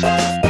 Bye.